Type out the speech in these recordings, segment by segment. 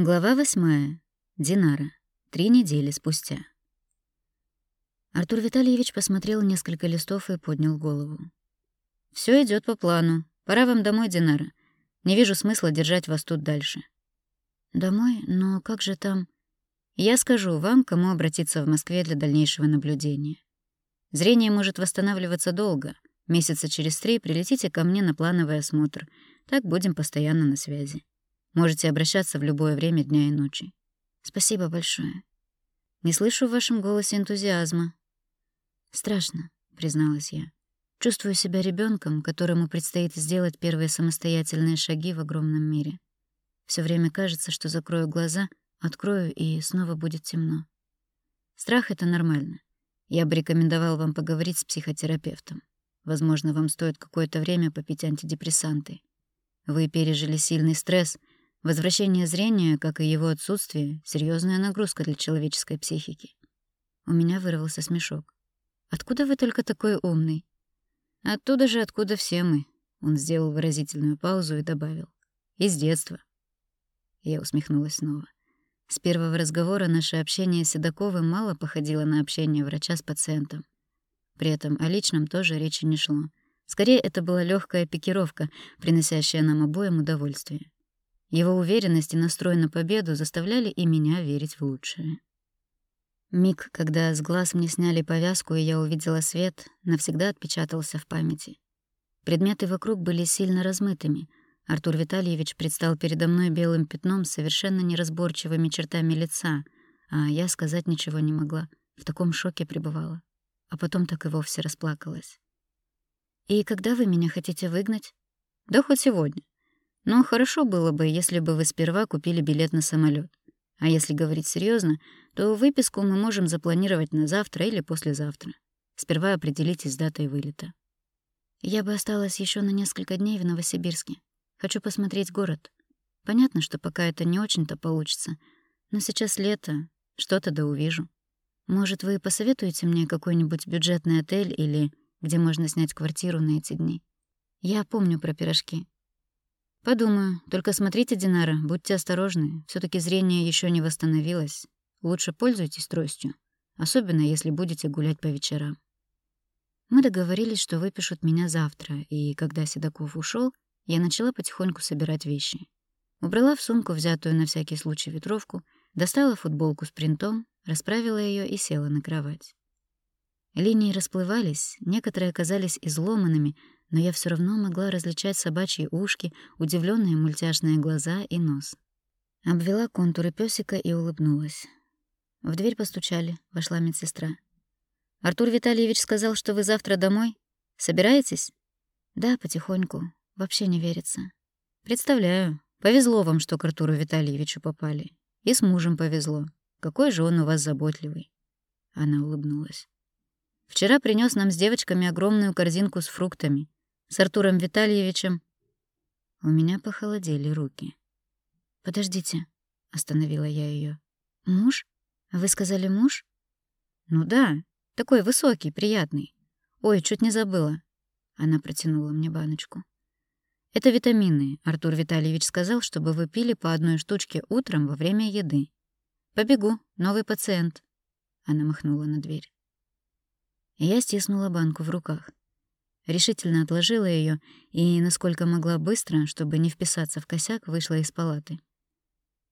Глава восьмая. Динара. Три недели спустя. Артур Витальевич посмотрел несколько листов и поднял голову. Все идет по плану. Пора вам домой, Динара. Не вижу смысла держать вас тут дальше». «Домой? Но как же там...» «Я скажу вам, кому обратиться в Москве для дальнейшего наблюдения. Зрение может восстанавливаться долго. Месяца через три прилетите ко мне на плановый осмотр. Так будем постоянно на связи. Можете обращаться в любое время дня и ночи. Спасибо большое. Не слышу в вашем голосе энтузиазма. Страшно, призналась я. Чувствую себя ребенком, которому предстоит сделать первые самостоятельные шаги в огромном мире. Все время кажется, что закрою глаза, открою, и снова будет темно. Страх — это нормально. Я бы рекомендовал вам поговорить с психотерапевтом. Возможно, вам стоит какое-то время попить антидепрессанты. Вы пережили сильный стресс, Возвращение зрения, как и его отсутствие, серьезная нагрузка для человеческой психики. У меня вырвался смешок. «Откуда вы только такой умный?» «Оттуда же, откуда все мы», — он сделал выразительную паузу и добавил. «Из детства». Я усмехнулась снова. С первого разговора наше общение с Седоковым мало походило на общение врача с пациентом. При этом о личном тоже речи не шло. Скорее, это была легкая пикировка, приносящая нам обоим удовольствие. Его уверенность и настрой на победу заставляли и меня верить в лучшее. Миг, когда с глаз мне сняли повязку, и я увидела свет, навсегда отпечатался в памяти. Предметы вокруг были сильно размытыми. Артур Витальевич предстал передо мной белым пятном с совершенно неразборчивыми чертами лица, а я сказать ничего не могла, в таком шоке пребывала. А потом так и вовсе расплакалась. «И когда вы меня хотите выгнать?» «Да хоть сегодня. Но хорошо было бы, если бы вы сперва купили билет на самолет. А если говорить серьезно, то выписку мы можем запланировать на завтра или послезавтра. Сперва определитесь с датой вылета. Я бы осталась еще на несколько дней в Новосибирске. Хочу посмотреть город. Понятно, что пока это не очень-то получится, но сейчас лето, что-то да увижу. Может, вы посоветуете мне какой-нибудь бюджетный отель или где можно снять квартиру на эти дни? Я помню про пирожки. Подумаю. Только смотрите, Динара, будьте осторожны. все таки зрение еще не восстановилось. Лучше пользуйтесь тростью, особенно если будете гулять по вечерам. Мы договорились, что выпишут меня завтра, и когда Седоков ушел, я начала потихоньку собирать вещи. Убрала в сумку взятую на всякий случай ветровку, достала футболку с принтом, расправила ее и села на кровать. Линии расплывались, некоторые оказались изломанными, но я все равно могла различать собачьи ушки, удивленные мультяшные глаза и нос. Обвела контуры песика и улыбнулась. В дверь постучали, вошла медсестра. «Артур Витальевич сказал, что вы завтра домой? Собираетесь?» «Да, потихоньку. Вообще не верится». «Представляю. Повезло вам, что к Артуру Витальевичу попали. И с мужем повезло. Какой же он у вас заботливый». Она улыбнулась. «Вчера принес нам с девочками огромную корзинку с фруктами с Артуром Витальевичем. У меня похолодели руки. «Подождите», — остановила я ее. «Муж? Вы сказали муж?» «Ну да, такой высокий, приятный. Ой, чуть не забыла». Она протянула мне баночку. «Это витамины. Артур Витальевич сказал, чтобы вы пили по одной штучке утром во время еды. Побегу, новый пациент». Она махнула на дверь. Я стиснула банку в руках решительно отложила ее и, насколько могла быстро, чтобы не вписаться в косяк, вышла из палаты.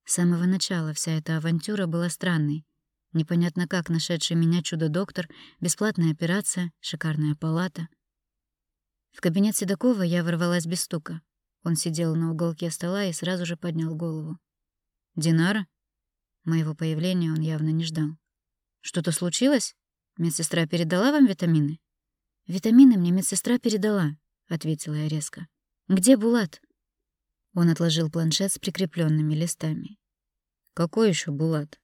С самого начала вся эта авантюра была странной. Непонятно как нашедший меня чудо-доктор, бесплатная операция, шикарная палата. В кабинет Седокова я ворвалась без стука. Он сидел на уголке стола и сразу же поднял голову. «Динара?» Моего появления он явно не ждал. «Что-то случилось? Медсестра передала вам витамины?» «Витамины мне медсестра передала», — ответила я резко. «Где Булат?» Он отложил планшет с прикрепленными листами. «Какой еще Булат?»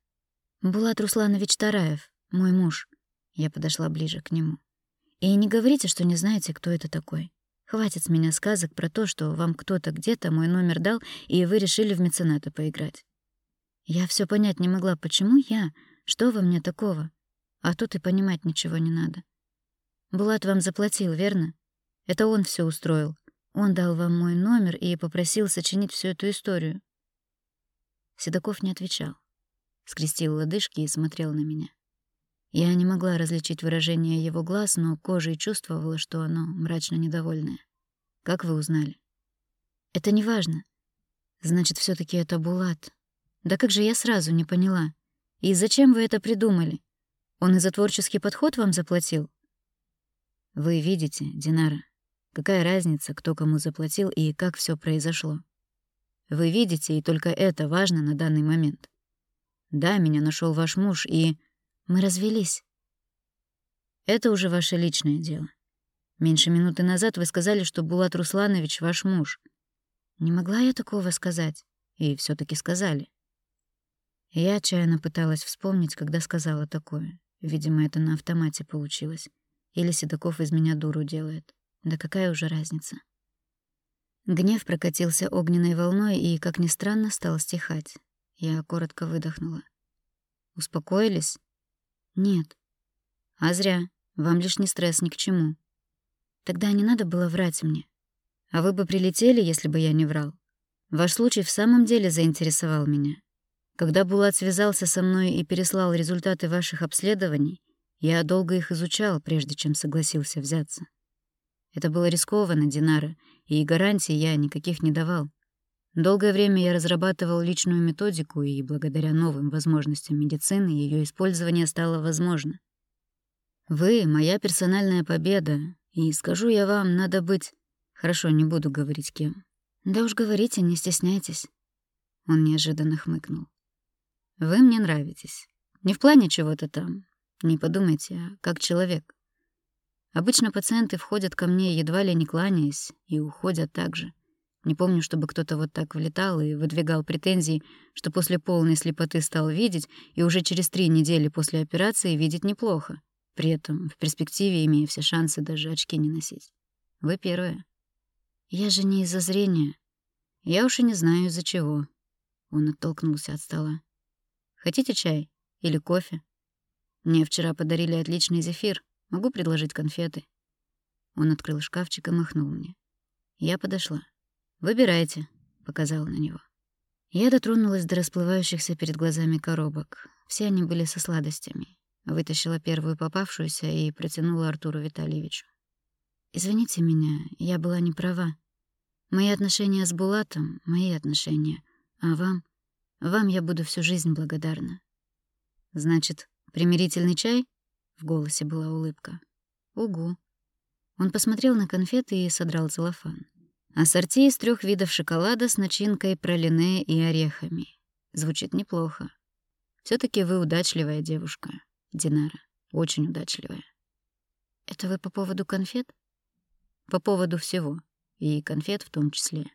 «Булат Русланович Тараев, мой муж». Я подошла ближе к нему. «И не говорите, что не знаете, кто это такой. Хватит с меня сказок про то, что вам кто-то где-то мой номер дал, и вы решили в мецената поиграть. Я все понять не могла, почему я, что во мне такого, а тут и понимать ничего не надо. Булат вам заплатил, верно? Это он все устроил. Он дал вам мой номер и попросил сочинить всю эту историю. Седоков не отвечал. Скрестил лодыжки и смотрел на меня. Я не могла различить выражение его глаз, но кожей чувствовала, что оно мрачно недовольное. Как вы узнали? Это не важно. Значит, все таки это Булат. Да как же я сразу не поняла? И зачем вы это придумали? Он и за творческий подход вам заплатил? Вы видите, Динара, какая разница, кто кому заплатил и как все произошло. Вы видите, и только это важно на данный момент. Да, меня нашел ваш муж, и... Мы развелись. Это уже ваше личное дело. Меньше минуты назад вы сказали, что Булат Русланович ваш муж. Не могла я такого сказать. И все таки сказали. Я отчаянно пыталась вспомнить, когда сказала такое. Видимо, это на автомате получилось. Или Седоков из меня дуру делает. Да какая уже разница? Гнев прокатился огненной волной и, как ни странно, стал стихать. Я коротко выдохнула. Успокоились? Нет. А зря. Вам лишний стресс ни к чему. Тогда не надо было врать мне. А вы бы прилетели, если бы я не врал. Ваш случай в самом деле заинтересовал меня. Когда Булат связался со мной и переслал результаты ваших обследований, я долго их изучал, прежде чем согласился взяться. Это было рискованно, Динара, и гарантий я никаких не давал. Долгое время я разрабатывал личную методику, и благодаря новым возможностям медицины ее использование стало возможно. Вы — моя персональная победа, и скажу я вам, надо быть... Хорошо, не буду говорить кем. Да уж говорите, не стесняйтесь. Он неожиданно хмыкнул. Вы мне нравитесь. Не в плане чего-то там. Не подумайте, а как человек. Обычно пациенты входят ко мне едва ли не кланяясь и уходят так же. Не помню, чтобы кто-то вот так влетал и выдвигал претензии, что после полной слепоты стал видеть и уже через три недели после операции видеть неплохо, при этом в перспективе имея все шансы даже очки не носить. Вы первая. Я же не из-за зрения. Я уж и не знаю, из-за чего. Он оттолкнулся от стола. Хотите чай? Или кофе? Мне вчера подарили отличный зефир. Могу предложить конфеты. Он открыл шкафчик и махнул мне. Я подошла. «Выбирайте», — показала на него. Я дотронулась до расплывающихся перед глазами коробок. Все они были со сладостями. Вытащила первую попавшуюся и протянула Артуру Витальевичу. «Извините меня, я была не права. Мои отношения с Булатом — мои отношения. А вам? Вам я буду всю жизнь благодарна». «Значит, примирительный чай?» — в голосе была улыбка. «Угу». Он посмотрел на конфеты и содрал целлофан. Ассорти из трех видов шоколада с начинкой пролине и орехами. Звучит неплохо. все таки вы удачливая девушка, Динара. Очень удачливая. Это вы по поводу конфет? По поводу всего. И конфет в том числе.